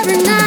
every night.